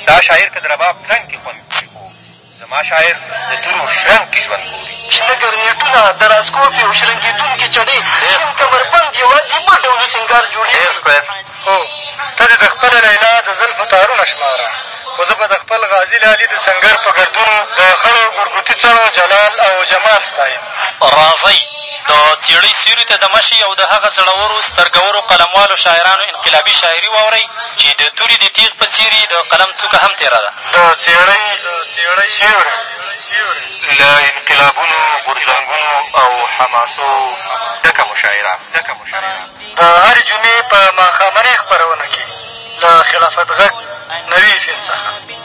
ستا شاعر که د رباب ترنګ کې خوند ګوري خو زما شاعر د تورو شرنګ کې ژوند ګوري. شنه ګرنېټونه، تراسکوپې او شرنګېدونکې چڼې، سپین کمربند، یو عجیبه ډولي سینګار جوړېږي. هو! ته دې د خپلې لیلا د زلفو تارونه شماره، خو زه به د خپل غازي لالي د سنګر په ګردونو د خړو ګورګوتي څڼو جلال او جمال ستایم. راځئ! د څېړۍ سیوري ته دمه شئ او د هغه زړورو، سترګورو، قلموالو شاعرانو انقلابي شاعري واورئ چې د توري د تېغ په څېر یې د قلم څوکه هم تېره ده. د څېړۍ سیوری له انقلابونو، غورځنګونو او حماسو ډکه مشاعره. د هرې جمعې په ماښامنۍ خپرونه کې له خلافت غږ نوي اف ام څخه.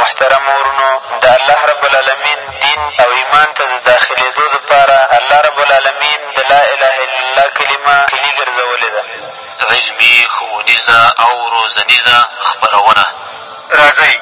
محترمو وروڼو! د الله رب العلمين دين او ايمان ته د داخلېدو دپاره الله رب العلمين د لا اله الا الله کلمه کلي ګرځولې ده. علمي، ښوونيزه او روزنيزه خپرونه. راځئ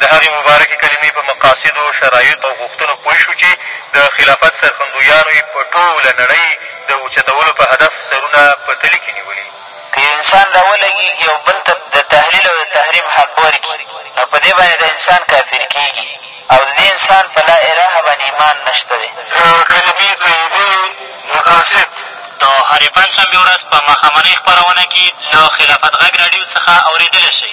د هغې مبارکې کلمې په مقاصدو، شرايطو او غوښتنو پوه شو چې د خلافت سرښندويانو يې په ټوله نړۍ د اوچتولو په هدف سرونه په تلي کې نيولي. که یو انسان را ولګېږي او بل ته د تحلیل او د تحریم حق ورکړي، نو په دې باندې دا انسان کافر کېږي او د دې انسان په لا الٰه باندې ایمان نه شته دی. د کلمې طیبې مقاصد. د هرې پنجشنبې ورځ په ماښامنۍ خپرونه کې له خلافت غږ راډیو څخه اورېدلی شئ.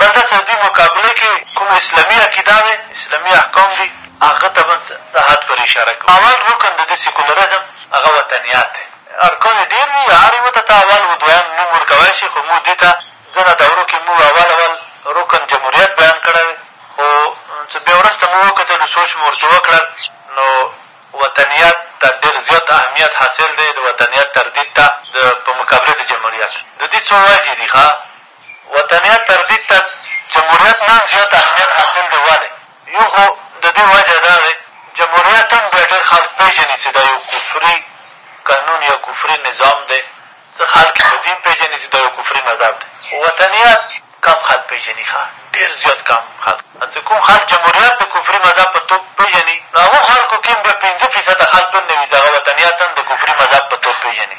دغه سعدي مقابله کښې کومه اسلامي عقیده ده، اسلامي احکام دي، هغه ته به د حد پر اشاره کوو. اول رکن د دې سیکولرزم هغه وطنیات دی. ارکان یې ډېر دي، هر یوه ته ته اول و دویم نوم ورکوای شې، خو موږ دي ته ځنه دورو کښې موږ اول اول رکن جمهوریت بیان کړی دی، خو څه بیا وروسته مو وکتلو، سوچ مو ورڅو وکړل، نو وطنیات ته ډېر زیات اهمیت حاصل دی، د وطنیات تردید ته د په مقابله د جمهوریت. د دي څو وجې دي، ښه! وطنیت تردید ته جمهوریت نن زیات اهمیت حاصل دی ولې؟ یو خو د دې وجه دا دی جمهوریت هم بیا ډېر خلک پېژني چې دا یو کفري قانون یا کفري نظام دی څه خلک یې په دین پېژني چې دا یو کفري مذهب دی خو وطنیت کم خلک پېژني ښه ډېر زیات کم خلک چې کوم خلک جمهوریت د کفري مذهب په توګ پېژني نو هغو خلکو کې هم بیا پېنځه فیصده خلک هم نه وي چې هغه وطنیت هم د کفري مذهب په توګ پېژني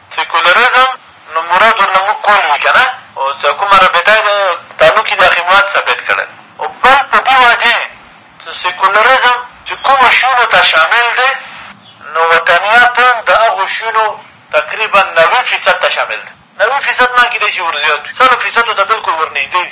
سیکولرېزم نو مراد ورنه موږ کول وي که نه او څه کومه رابطه یې د تانو کي داخي مراد ثابت کړی او بل په دې واجه چې سیکولرېزم چې کومو شیونو ته شامل دی نو وطنیه قوم د هغو شیونو تقریبا نوي فیصد ته شامل دی نوي فیصد نه کېدای شي ورزیات وي سلو فیصدو ته بلکل ورنژدې وي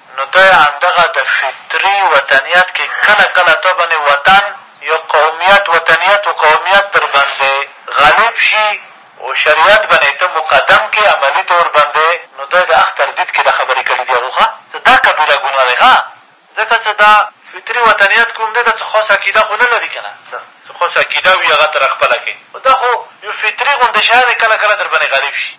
نو ته همدغه د فطري وطنیت کې کله کله ته باندې وطن یو قومیت وطنیت و قومیت در باندې غالب شي او شریعت باندې ته مقدم کې عملي طور باندې نو ده د اختر دید کې دا خبرې کړي دي هغو ښه ته دا کبیره ګناه دی ښه ځکه چې دا فطري وطنیت کوم دی دا څه خاصه عقیده خو نه لري که نه څه خاصه عقیده وي هغه تر خپله کوي خو دا خو یو فطري غوندې شی دی کله کله در باندې غالب شي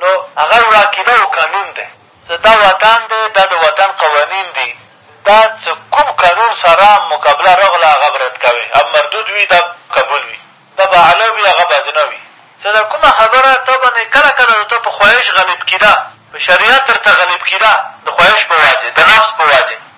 نو هغه یوه عقیده او قانون دی چې دا وطن دی، دا د وطن قوانین دي، دا چې کوم قانون سره مقابله راغله هغه به رد کوې، هغه مردود وي دا قبول وي، دا به اعلی وي هغه به ادنی وي. چې دا کومه خبره تا باندې کله کله د تا په خواهش غالب کېده، په شریعت درته غالب کېده، د خواهش په وجې، د نفس په وجې،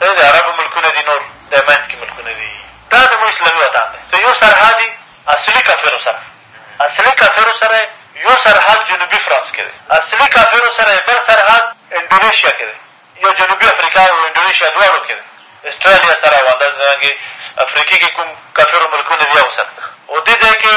دا د عربو ملکونه دي نور د منځ کښې ملکونه دي دا زموږ اسلامي وطن دی ته يو سرحد يې اصلي کافرو سره اصلي کافرو سره يو سرحد جنوبي فرانس کښې دی اصلي کافرو سره يې بل سرحد انډونيشيا کښې دی يو جنوبي افريقا او انډونيشيا دواړو کښې دی اسټراليا سره او همداسې څرنګه افريقي کښې کوم کافرو ملکونه دي هغو سره او دې ځای کښې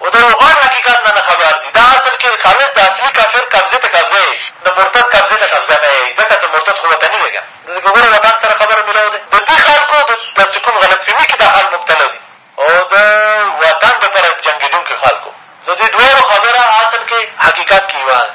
او د یو غټ حقیقت نه نه خبر دي، دا اصل کې خالص د اصلي کافر قبضې ته قبضه یی، د مرتد قبضې ته قبضه نه یی، ځکه چې مرتد خو وطني دی کنه، د دې په ګوره وطن سره خبره ملاو دی، د دي خلکو د داسې کوم غلط فهمي کې دا خلک مبتلا دي، او د وطن لپاره جنګېدونکو خلکو د دې دواړو خبره اصل کې حقیقت کې یوه ده.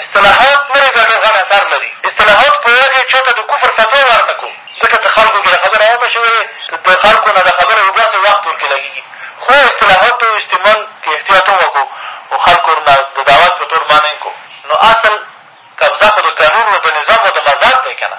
اصطلاحات نوې ګډه غټ اثر لري اصطلاحات په یوه ځای چاته د کفر فتوا ورنه کړو ځکه که خلکو کښې دا خبره عامه شوې ده د خلکو نه دا خبره وباسو وخت ورکې لګېږي خو اصطلاحاتو استعمال کښې احتیاط هم وکړو او خلکو ورنه د دعوت په طور منع هم کړو نو اصل قبضه خو د قانون و د نظام و د مذهب دی که نه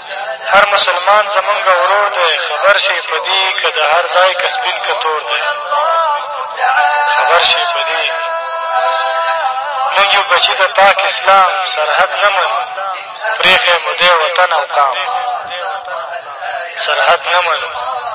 هر مسلمان زمونږ ورور دی خبر شئ په دې که د هر ځای که سپین که تور دی خبر شئ په دې مونږ یو بچي د پاک اسلام سرحد نه منو پرېښی مو دی وطن او قام سرحد نه منو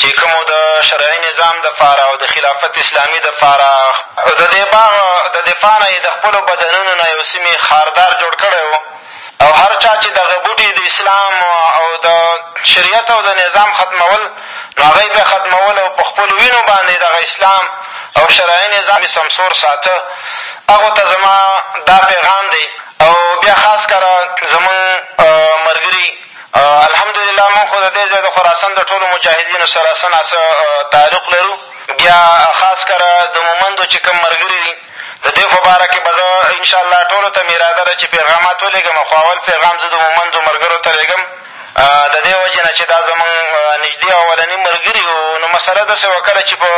چې کومو د شرعي نظام دپاره او د خلافت اسلامي دپاره د دې باغ د دفاع نه یې د خپلو بدنونو نه یو سیمې خاردار جوړ کړی و او هر چا چې دغه بوټي د اسلام او د شریعت او د نظام ختمول نو هغه یې بیا ختمول او په خپلو وینو باندې دغه اسلام او شرعي نظام یې سمسور ساته هغو ته زما دا پیغام دی او بیا خاص کره زمونږ ملګري الحمدلله موږ خو د دې ځای د خراسان د ټولو مجاهدینو سره څه نا څه تعلق لرو بیا خاص کر د مومندو چې کوم ملګري دي د دې په باره کښې به زه انشاءالله ټولو ته مې اراده ده چې پیغامات ولېږم خو اول پیغام زه د مومندو ملګرو ته لېږم د دې وجې نه چې دا زمونږ نږدې اولني ملګري وو نو مسله داسې وه کله چې په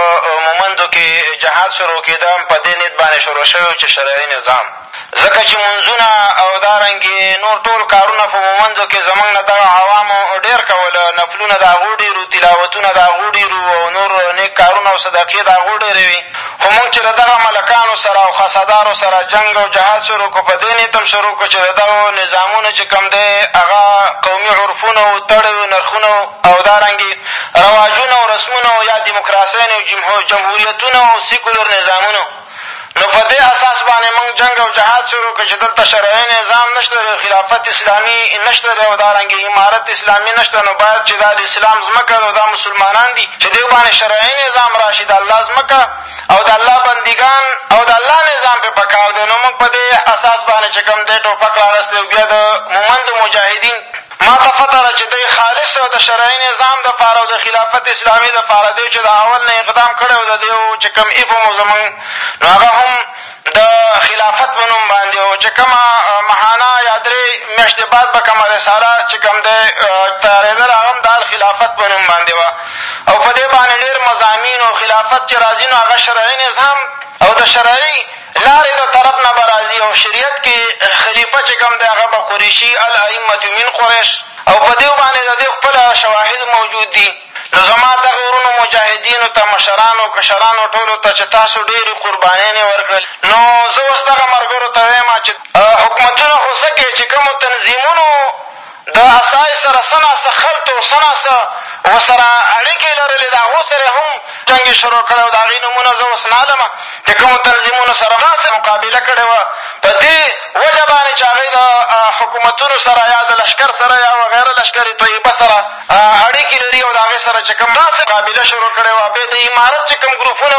مومندو کښې جهاد شروع کېده په دې نیت باندې شروع شوی و چې شرعي نظام ځکه چې مونځونه او دارنګې نور ټول کارونه په مونځو کښې زمونږ نه دغه عوامو ډېر کول، نفلونه د هغو ډېر وو، تلاوتونه د هغو ډېر وو او نور نېک کارونه او صدقې د هغو ډېرې وې، خو مونږ چې د دغه ملکانو سره او خاصدارو سره جنګ او جهاد شروع کړو، په دې نېت هم شروع کړو چې د دغو نظامونو چې کوم دی هغه قومي عرفونه وو، تړې وې، نرخونه وو او دارنګې رواجونه او رسمونه وو، یا دېموکراسۍ نه جمهوریتونه او سیکولر نظامونه نو په دې اساس باندې موږ جنګ او جهاد شروع کړ چې دلته شرعي نظام نه شته دی، خلافت اسلامي نه شته دی او دارنګې امارت اسلامي نه شته، نو باید چې دا د اسلام ځمکه ده او دا مسلمانان دي چې دې باندې شرعي نظام را شي، د الله ځمکه او د الله بندګان او د الله نظام پرې په کار دی، نو موږ په دې اساس باندې چې کوم دی ټوپک را اخېستی او بیا د مومند مجاهدین ما ته پته ده چې دی خالص او د شرعي نظام دپاره او د خلافت اسلامي دپاره دی چې د اول نه اقدام کړی او د دې و چې کوم ایفو مو زمونږ نو هغه هم د خلافت په نوم باندې او چې کومه مهانه یا درې میاشتې بعد به کومه رساله چې کوم دی تیارېدله هغه هم د خلافت په نوم باندې وه او په دې باندې ډېر مضامین او خلافت چې راځي نو هغه شرعي نظام او د شرعي لارې د طرف نه به راځي او شریعت کښې خلیفه چې کوم دی هغه به قریشي الائمة من قریش او په دې باندې د دې خپل شواهد موجود دي نو زما دغه وروڼو مجاهدینو ته مشرانو کشرانو ټولو ته چې تاسو ډېرې قربانیانې ورکړل نو زه اوس دغه ملګرو ته وایم چې حکومتونه خو څه کوې چې کومو تنظیمونو د اسايس سره څه ناسته خلط و څه ناسته ورسره اړیکې لرلې، د هغو سره یې هم جنګ یې شروع کړی و، د هغې نومونه زه اوس نهلم چې کومو تنظیمونو سره داسې مقابله کړې وه، په دې وجه باندې چې هغوی د حکومتونو سره یا د لښکر سره یا وغیره لښکر طیبه سره اړیکې لري او د هغې سره چې کوم داسې مقابله شروع کړې وه، بیا د امارت چې کوم ګروپونه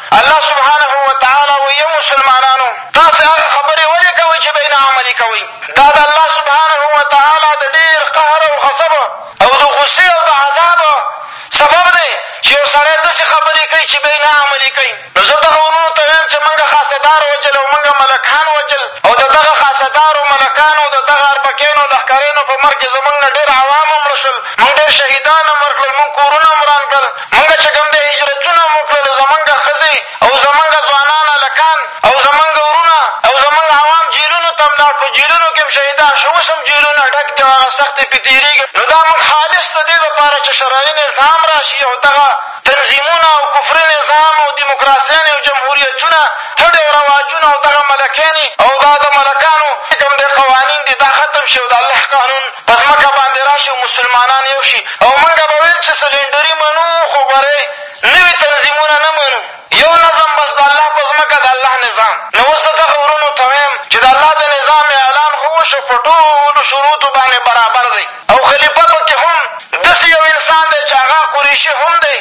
الله سبحانه وتعالی وایي، ای مسلمانانو! تاسې هغه خبرې ولې کوئ چې به یې نه عملي کوئ؟ دا د الله سبحانه وتعالی د ډېر قهر او غضب او د غصې او د عذاب سبب دی چې یو سړی داسې خبرې کوي چې به یې نه عملي کوي. نو زه دغه وروڼو ته وایم چې مونږ خاصدار وژل او مونږ ملکان وژل او د دغه خاصدارو، ملکانو او د دغه اربکیانو او لښکریانو په مرګ کې زمونږ نه ډېر عوام هم مړه شول، مونږ ډېر شهیدان هم ورکړل، مونږ کورونه هم وران کړل، مونږ چې کوم دی هجرتونه مو کړل زمونږ ښځې او زمونږ ځوانان هلکان او زمونږ ورونه او زمونږ عوام جېلونو ته هم لاړ په جېلونو کښې هم شهیدان شو اوس هم جېلونه ډک دي او هغه سختې پرې تېرېږي نو دا مونږ خالص د دې لپاره چې شرعي نظام را شي او دغه تنظیمونه او کفري نظام او دیموکراسیانې او جمهوریتونه تړې او رواجونه او دغه ملکیانې او دا د ملکانو چې کوم دی قوانین دي دا ختم شي او د الله قانون په ځمکه باندې را شي او مسلمانان یو شي او مونږ به ویل چې سلینډري منو خو بری نوي تنظیمونه نه منو یو نظم بس د الله په ځمکه د الله نظام نو اوس زه دغه وروڼو ته وایم چې د الله د نظام اعلان خو وشو په ټولو شروطو باندې برابر دی او خلیفه په کې هم داسې یو انسان دی چې هغه قریشي هم دی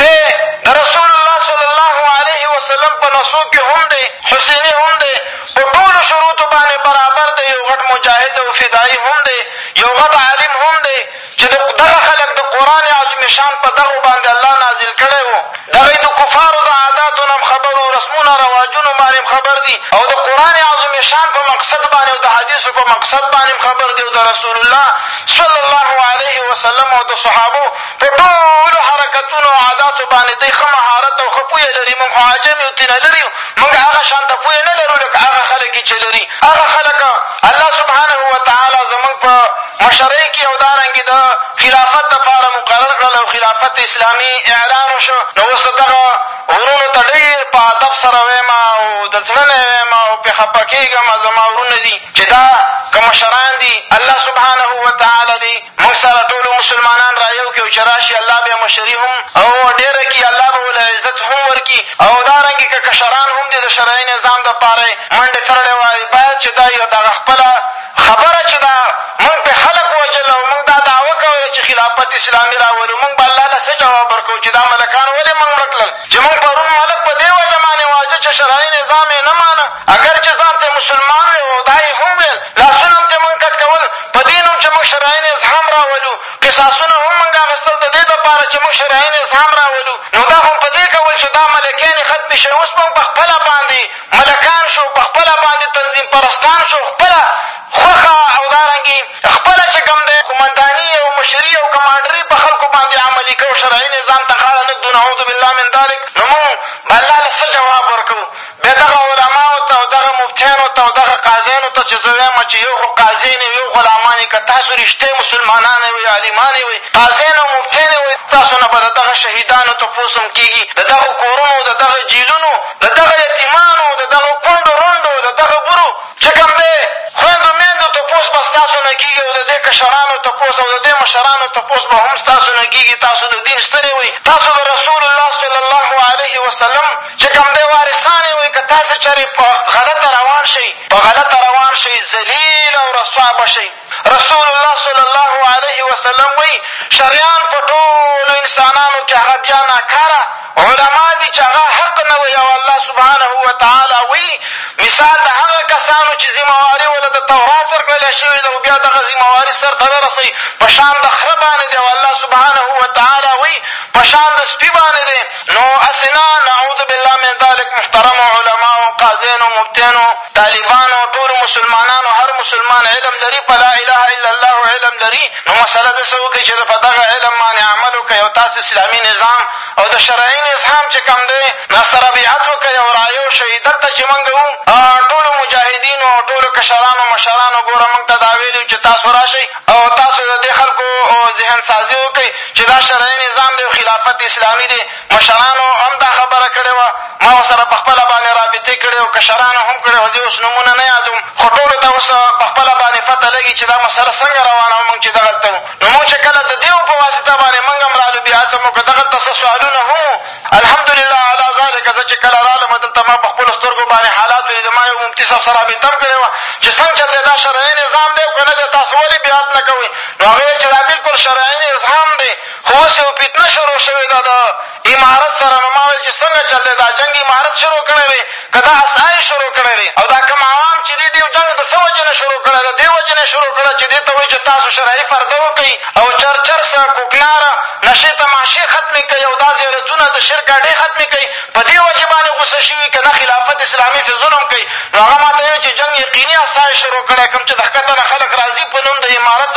بې د رسول الله صلی الله علیه وسلم په نسو کې هم دی حسیني هم دی په ټولو شروطو باندې برابر دی یو غټ مجاهد او فدایي هم دی یو غټ عالم هم دی چې د دغه خلک د قرآن عظیم شان په دغو باندې الله نازل کړی وو، دغه یې د کفارو د عاداتو نه هم خبر وو، رسمونو او رواجونو باندې هم خبر دي او د قرآن عظیم شان په مقصد باندې او د حدیثو په مقصد باندې هم خبر دي او د رسول الله صلی الله علیه وسلم او د صحابو په ټولو حرکتونو او عاداتو باندې دی ښه مهارت او ښه پوهه لري، مونږ خو عجم یو، ترینه لرې یو، مونږ هغه شانته پوهه نه لرو لکه هغه خلک یې چې لري، هغه خلک. الله سبحانه وتعالی زموږ په مشرۍ کښې او دارنګې د خلافت دپاره مقرر کړل او خلافت اسلامي اعلان وشو نو اوس د دغه وروڼو ته ډېر په ادب سره وایم او د زړه نه یې وایم او پرې خپه کېږم زما وروڼه دي چې دا که مشران دي الله سبحانه وتعالی دې موږ سره ټولو مسلمانان را یو کړو چې راشي الله به مشري هم او ډېره کړي الله به ول عزت هم ورکړي او دا رنګې که کشران هم دې د شرعي نظام د پاره یې منډې ترړې وای باید چې دا یو دغه خپله خبره چې دا موږ پرې خلک وژل او موږ دا دعوه کوله چې خلافت اسلامي راولو موږ به الله له څه جواب ورکوو چې دا ملکان ولې موږ مړه کړل چې موږ پرون ملک په دې وجه باندې واژه چې شرعي نظام یې نه مانه، اګر چې ځان ته مسلمان وې او دا یې هم ویل، لاسونه هم ترې موږ کټ کول، په دې نوم چې موږ شرعي نظام راولو، قصاصونه هم موږ اخېستل د دې دپاره چې موږ شرعي نظام راولو، نو دا هم په دې کول چې دا ملکیان یې ختمې شوې، اوس موږ په خپله باندې ملکان شو، په خپله باندې تنظیم پرستان شو، خپله خوښه او دارنګې خپله چې کوم دی قومنداني او مشري او کمانډري په خلکو باندې عملي کوو شرعي نظام ته غاړه نه ږدو نعوذ بالله من ذلک نو مونږ به الله له څه جواب ورکوو بیا دغه علماوو ته او دغه مفتیانو ته او دغه قاضیانو ته چې زه وایم چې یو خو قاضی نه یو غلامان یې که تاسو رښتیا مسلمانان وئ عالمان یې وئ قاضیان او مفتیان یې وئ تاسو نه به د دغه شهیدانو تپوس هم کېږي د دغو کورونو د دغه جیلونو د دغه یتیمانو د دغو کونډو رونډو د دغه برو چې کوم دی، خویندو میندو تپوس به ستاسو نه کېږي او د دې کشرانو تپوس او د دې مشرانو تپوس به هم ستاسو نه کېږي، تاسو د دین ستنې وئ، تاسو د رسول الله صلی الله علیه وسلم چې کوم دی وارثان یې وئ، که تاسې چېرې په غلطه روان شئ، په غلطه روان شئ، ذلیل او رسوا به شئ. رسول الله صلی الله علیه وسلم وایي شریان په ټولو انسانانو کې هغه بیا ناکاره علما دي چې هغه حق نه وایي او الله سبحانه وتعالی وایي مثال د هغه کسانو چې ذمهواري ورته د تورات ورکړل شوې ده او بیا دغه ذمهواري سر ته نه رسوي په شان د خره باندې دی او الله سبحانه وتعالی وایي په شان د سپي باندې دی نو هسې نه نعوذ بالله من ذلک محترمو علماو قاضیانو مفتیانو طالبانو ټول مسلمانانو هر مسلمان علم لري په لا اله الا الله علم لري نو مسله داسې وکړئ چې په دغه علم باندې عمل وکړئ او تاسو اسلامي نظام او د شرعي نظام چې کوم دی دا سره بیعت وکړئ او رایو شئ دلته چې مونږ وو ټولو مجاهدینو او ټولو کشرانو مشرانو ګوره مونږ ته دا ویلي چې تاسو راشئ او تاسو د دې خلکو ذهن سازي وکړئ چې دا شرعي نظام دی او خلافت اسلامي دی مشرانو هم دا خبره کړې وه، ما ورسره په خپله باندې رابطې کړې او کشرانو هم کړې، زه اوس نومونه نه یادوم، خو ټولو ته اوس په خپله باندې پته لګي چې دا مسله څنګه روانه وه، مونږ چې دغلته وو، نو مونږ چې کله د دېو په واسطه باندې مونږ هم رالو، بیا هڅه مو وکړه، دغلته څه سوالونه هم وو، الحمدلله علی ذلک، زه چې کله رالم، دلته ما په خپلو سترګو باندې حالات ولید، ما یو مفتي صاحب سره رابطه هم کړې وه چې څنګه چل دی، دا شرعي نظام دی او که نه دی، تاسو ولې بیعت نه کوئ؟ نو هغه یې ویل چې دا بلکل شرعي نظام دی. خو اوس یو فتنه شروع شوې ده د امارت سره نو ما ویل چې څنګه چل دی دا جنګ امارت شروع کړی دی که دا اصحا یې شروع کړی دی او دا کوم عوام چې دي دې جنګ د څه وجې نه شروع کړی د دې وجې نه یې شروع کړی چې دې ته وایي چې تاسو شرعي پرده وکړئ او چرچرس کوکناره نشې تماشې ختمې کوي او دا زیارتونه د شرک اډې ختمې کوي په دې وجې باندې غوسه شوي که نه خلافت اسلامي پرې ظلم کوي نو هغه ما ته ویل چې جنګ یقیني اصحا یې شروع کړی کوم چې د ښکته نه خلک راځي په نوم د امارت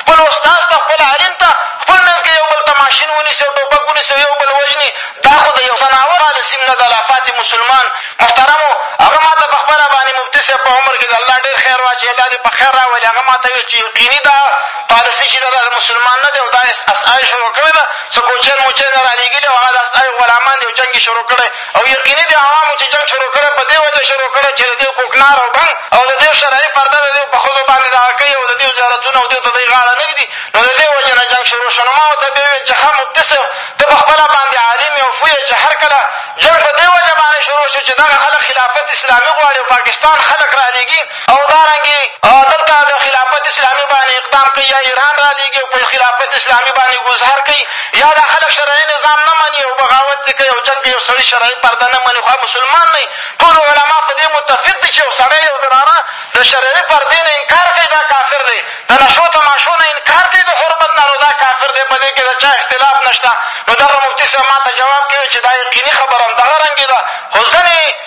خپل استاد ته، خپل عالم ته، خپل منځ کښې یو بل ته ماشین ونیسي او ټوپک ونیسي او یو بل وژني، دا خو د یو ځناور هغه سیم نه ده، لا پاتې مسلمان محترمو! هغه ما ته په خبره باندې مفتي صاحب په عمر کښې د الله ډېر خیر واچوي، الله دې په خیر راولي، هغه ما ته وویل چې یقیني دا پالیسي چې ده، دا د مسلمان نه دی او دا اس آی شروع کړې ده، څه کوچیان موچیان یې رالېږلي او هغه د اس آی غلامان دي او جنګ یې شروع کړی، او یقیني دي عوامو چې جنګ شروع کړی په دې وجه شروع کړی چې د دیو کوکنار او ډنګ او د دیو شرعي پرده د دیو په ښځو باندې دغه کوي او د دیو زیارتونه او دیو ته دوی غاړه نه ږدي نو د دې وجې نه جنګ شروع شو نو ما ورته بیا وویل چې ښه مفتي صاحب ته په خپله باندې عالم یې او پوه یې چې هر کله جنګ په دې وجه باندې شروع شو چې دغه خلک خلافت اسلامي غواړي او پاکستان خلک رالېږي او دارنګې دلته د خلافت اسلامي باندې اقدام کوي یا ایران رالېږي او په خلافت اسلامي باندې ګذهر کوي یا دا خلک شرعي نظام نه مني او بغاوت یې کوي او جنګ کوي او سړي شرعي پرده نه مني خو مسلمان نه ټول علما په دې متفق دي چې یو سړی یو زنانه د شرعي پردې نه انکار کوي دا کافر دی د نشو تماشو نه انکار کوي د حرمت نه نو دا کافر دی په دې کښې د چا اختلاف نه شته نو دغه مفتي صاحب ما ته جواب کوي چې دا یقیني خبره همدغه رنګې ده خو ځینې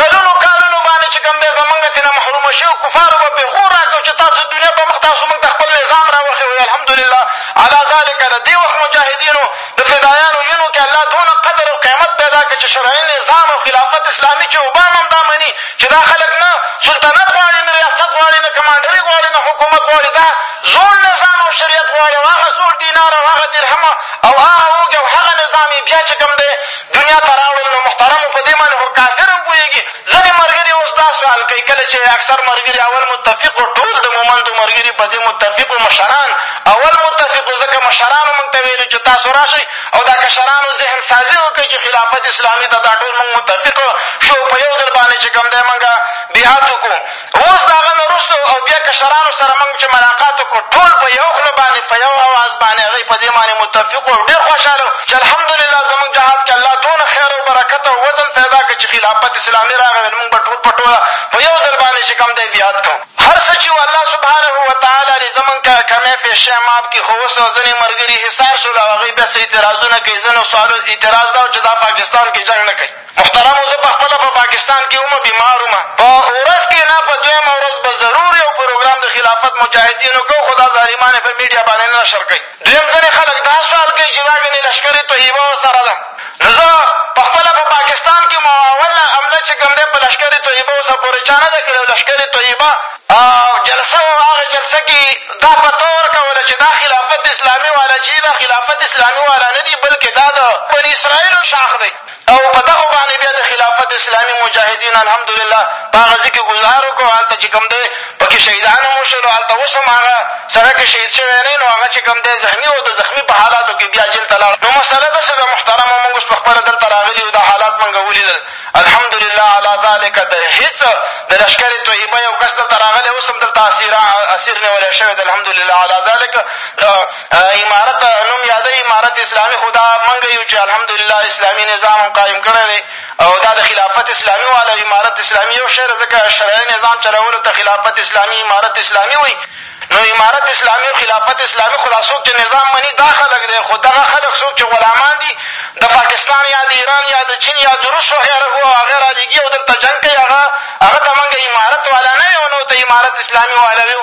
کلونو کالونو باندې چې کوم دی زمونږ ترېنه محرومه شویو کفارو به پرې خور راکړ چې تاسو د دنیا په مخ تاسو مونږ ته خپل نظام را وښیو الحمدلله علی ذلک د دې وخت مجاهدینو د فدایانو وینو کښې الله دونه قدر او قیمت پیدا کړ چې شرعي نظام او خلافت اسلامي چې اوبام هم دا مني چې دا خلک نه سلطنت غواړي نه ریاست غواړي نه کمانډري غواړي نه حکومت غواړي دا زوړ نظام او شریعت غواړي او هغه زوړ دینار او هغه درهم او هغه اوږې او هغه نظام یې بیا چې کوم دی دنیا ته راوړل، نو محترم مو په دې باندې خو کافر هم پوهېږي، ځینې ملګري اوس دا سوال کوي، کله چې اکثر ملګري اول متفق وو، ټول د مومندو ملګري په دې متفق وو، مشران اول متفق وو، ځکه مشرانو مونږ ته ویلي وو چې تاسو راشئ او دا کشرانو ذهن سازي وکړئ چې خلافت اسلامي ته دا ټول مونږ متفق شو، په یو ځل باندې چې کوم دی مونږ بیعت وکړو. اوس د هغه نه وروسته او بیا کشرانو سره موږ چې ملاقات وکړو، ټول په یو خوله باندې، په یو اواز باندې هغوی په دې باندې متفق وو او ډېر خوشحاله وو چې الحمدلله زموږ جهاد کې الله دونه خیر او برکت او وزن پیدا کړ چې خلافت اسلامي راغی نو موږ به ټول په ټوله په یو ځل باندې چې کوم دی بیعت کوو. هر څه چې وو الله سبحانه وتعالی دې زموږ که کمی پېښی معاف کړي، خو اوس ځینې ملګري حصار شول او هغوی بیا څه اعتراضونه کوي، ځینو سوالو اعتراض دا و چې دا پاکستان کې جنګ نه کوي. محترمو زه پخپله په پاکستان کښې وم بیمار وم په اورځ کښې نه په دویمه اورځ به ضرور یو پروګرام د خلافت مجاهدینو کوو خو دا ظالمانې په میډیا باندې نه نشر کوي دویم ځنې خلک دا سوال کوي چې دا ګنې لشکر طیبه ورسره ده نو زه پخپله په پاکستان کښې مو اوله حمله چې کوم دی په لشکر طیبه اوسه پورې چا نه ده کړې او لشکر طیبه جلسه وه هغه جلسه کښې دا پته ورکوله چې دا خلافت اسلامي والا چې دا خلافت اسلامي والا نه دي بلکې دا د بني اسرائیلو شاخ دی او په دغو باندې بیا د خلافت اسلامي مجاهدینو الحمدلله په هغه ځي کښې ګذار وکړو هلته چې کوم دی په کښې شهیدان هم وشولو هلته اوس هم هغه سره که شهید شوی نه نو هغه چې کوم دی ذهني او د زخمي په حالاتو کښې بیا جېل ته لاړ نو مسله داسې ده محترمه مونږ اوس په خپله دلته راغلي یو دا حالات مونږ ولیدل الحمدلله علی ذلک د هېڅ د لشکر طیبه یو کس دلته راغلی اوس هم دلته اسیر نیولی شوی دی الحمدلله علی ذلک امارت نوم یادوي امارت اسلامي خو دا مونږ یو چې الحمدالله اسلامي نظام هم قایم کړی دی او دا د خلافت اسلامي والا امارت اسلامي یو شی دی ځکه شرعي نظام چلولو ته خلافت اسلامي امارت اسلامي وایي نو امارت اسلامي او خلافت اسلامي خو دا څوک چې نظام مني دا خلک دی خو دغه خلک څوک چې غلامان دي د پاکستان یا د ایران یا د چین یا د روس وغیره هو هغه را لېږي او دلته جنګ کوي هغه هغه ته مونږ امارت والا نه یو نو ته امارت اسلامي والا یو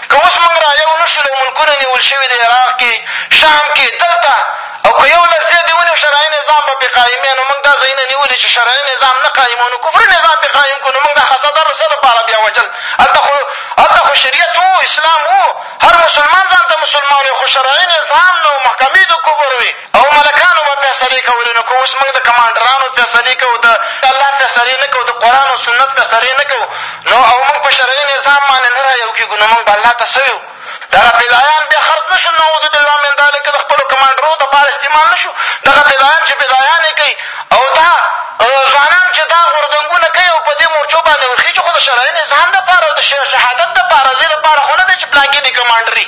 که اوس موږ را یو نه شول او ملکونه نیول شوي دي، عراق کې، شام کې، دلته او که یو لس زیات یې ونیو شرعي نظام به پرې قایم وي، نو موږ دا ځایونه نیولي چې شرعي نظام نه قایموو، نو کفري نظام پرې قایم کړو، نو موږ دا خزادار د څه لپاره بیا وژل؟ هلته خو هلته خو شریعت و، اسلام و، هر مسلمان ځان ته مسلمان وي، خو شرعي نظام نه و، محکمې د کفر وې. او ملکانو به فیصلې کولې نو که اوس موږ د کمانډرانو فیصلې کوو د الله فیصلې نه کوو د قرآن او سنت فیصلې نه کوو نو او موږ په شرعي نظام باندې نه را یو کېږو نو موږ به الله ته څه ویو دغه فدایان بیا خرڅ نه شول نعوذ بالله من ذلک د خپلو کمانډرو دپاره استعمال نه شو دغه فدایان چې فدایان یې کوي او دا ځوانان چې دا غورځنګونه کوي او په دې مورچو باندې ورخېژي خو د شرعي نظام دپاره او د شهادت دپاره دې دپاره خو نه دی چې پلانکي دې کمانډري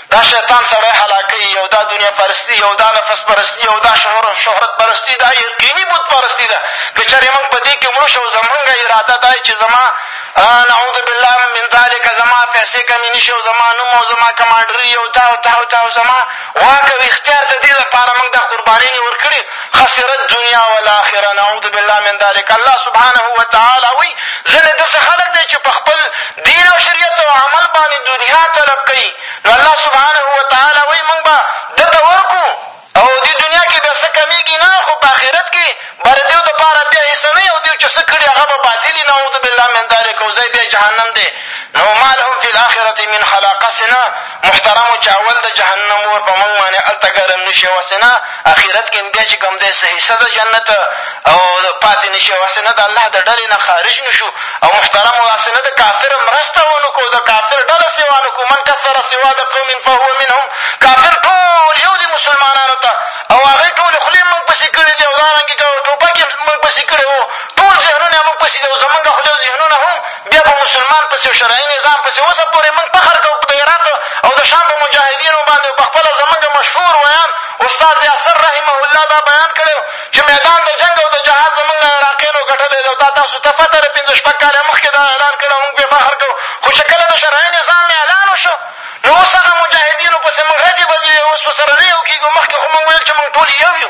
دا شیطان سړی هلاکوي یو دا دنیا پرستي یو دا نفس پرستي یو دا شهرت پرستي دا یقیني بت پرستي ده که چېرې مونږ په دې کښې مړه شو زمونږ اراده دا چې زما نعوذ بالله من ذلک زما پیسې کمې نه شي او زما نوم او زما کمانډري او دا او دا او دا او زما واک او اختیار د دې لپاره مونږ دا قربانۍ نه ورکړي خسرت دنیا والآخره نعوذ بالله من ذلک الله سبحانه وتعالی وایي ځینې داسې خلک دی چې په خپل دین او شریعت او عمل باندې دنیا طلب کوي نو الله سبحانه وتعالی وایي مونږ به ده ته ورکړو او دې دنیا کښې بیا څه کمېږي نه خو په اخرت کښې به د دېو دپاره بیا هېڅ نه وي او دېو چې څه کړي هغه به باطل وي نعوذ بالله من ذلک او ځای بیا یې جهنم دی نو مالهم فی الاخرة من خلاق هسې نه محترمو چې اول د جهنم اور په موږ باندې هلته ګرم نه شي هسې نه اخرت کښې بیا چې کوم دی څه حصه د جنت او پاتې نه شي هسې نه د الله د ډلې نه خارج نه شو او محترمو هسې نه د کافر مرسته ونه کړو د کافر ډله سوا نه کړو من کثر سوا د قوم فهو منهم کافر ټول یو دي مسلمانانو ته او هغوی ټولې خولې مونږ پسې کړې دي او دارنګې ټوپک یې مونږ پسې کړې وو ټول ذهنونه یې مونږ پسې دي او زمونږ خولې او ذهنونه هم بیا په مسلمان پسې او شرعي نظام پسې اوسه پورې موږ فخر کوو د عراق او د شام په مجاهدینو باندې او په خپله زموږ مشهور ویاند استاد یاسر رحمه الله دا بیان کړی و چې میدان د جنګ او د جهاد زموږ عراقیانو ګټلی دی او دا تاسو ته پته ده پېنځه شپږ کاله مخکې دا اعلان کړی او موږ پرې فخر کوو خو چې کله د شرعي نظام اعلان وشو نو اوس هغه مجاهدینو پسې موږ ردې بدې اوس ورسره نه یو کېږو مخکې خو موږ ویل چې موږ ټول یو یو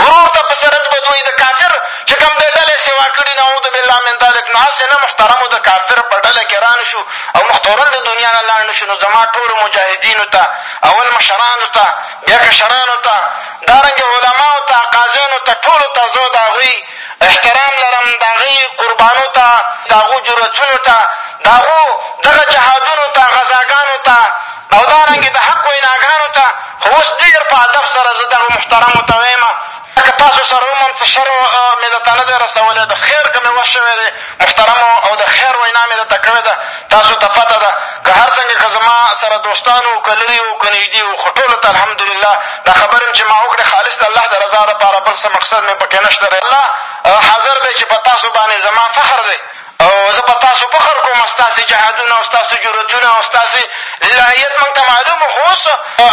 ورور ته په سرت به دوی د کافر چې کوم دی ډلې سېوا کړي نعوذ بالله من ذلک نو هسې نه محترمو د کافر په ډله کښې رانشو او مختورن د دنیا نه لاړ نشو نو زما ټولو مجاهدینو ته اول مشرانو ته بیا کشرانو ته دارنګې علماو ته قاضیانو ته ټولو ته زه د هغوی احترام لرم د هغوی قربانو ته د هغو جرتونو ته د هغو دغه جهادونو ته غذاګانو ته او دا رنګې د حق ویناګانو ته خو اوس ډېر په ادب سره زه دغو محترمو ته ویم زه که تاسو سره ومم څه شر مې در ته نه دی رسولی د خیر که مې وس شوی دی محترمو او د خیر وینا مې در ته کړې ده تاسو ته پته ده که هر څنګه که زما سره دوستان وو که لرې وو که نږدې وو خو ټولو ته الحمدلله دا خبرې مې چې ما وکړې خالص د الله د رضا دپاره بل څه مقصد مې په کښې نه شته دی الله حاضر دی چې په تاسو باندې زما فخر دی او زه په تاسو فخر کوم ستاسې جهادونه او ستاسو جرتونه او ستاسې للهیت مونږ ته معلوم خو اوس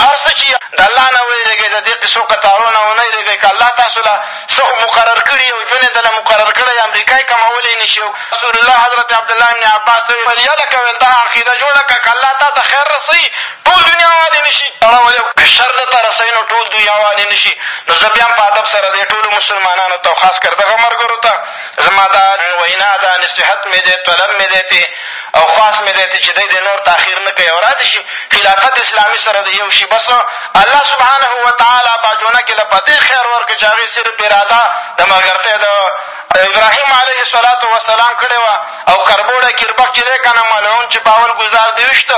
هر څه چې د الله نه ویرېږئ د دې قصو قطارو نه ونه وېرېږئ که الله تاسو له څه مقرر کړي او ژوند یې درله مقرر کړی امریکا یې کمولی نه شي او رسول الله حضرت عبدالله ابن عباس ته ویل یاله که ویل دا عقیده جوړه کړه که الله تا ته خیر رسوي ټول دنیا والې نه شي اړولی او که شر درته رسوي نو ټول دنیا والې نه شي نو زه بیا هم په ادب سره دې ټولو مسلمانانو ته او خاص کر دغه ملګرو ته زما دا وینا ده، نصیحت مې دی، طلب مې دی تې او خواست مې دی تې چې دی دې نور تاخیر نه کوې او را دې شي خلافت اسلامي سره دې یو شي بس الله سبحانه وتعالی باجوڼه کې له په دې خیر ورکړي چې هغې صرف اراده د ملګرتۍ د ابراهیم علیه صلات وسلام کړې وه او کربوړی کربک چې دی که نه ملعون چې په اول ګلزار دې ویشته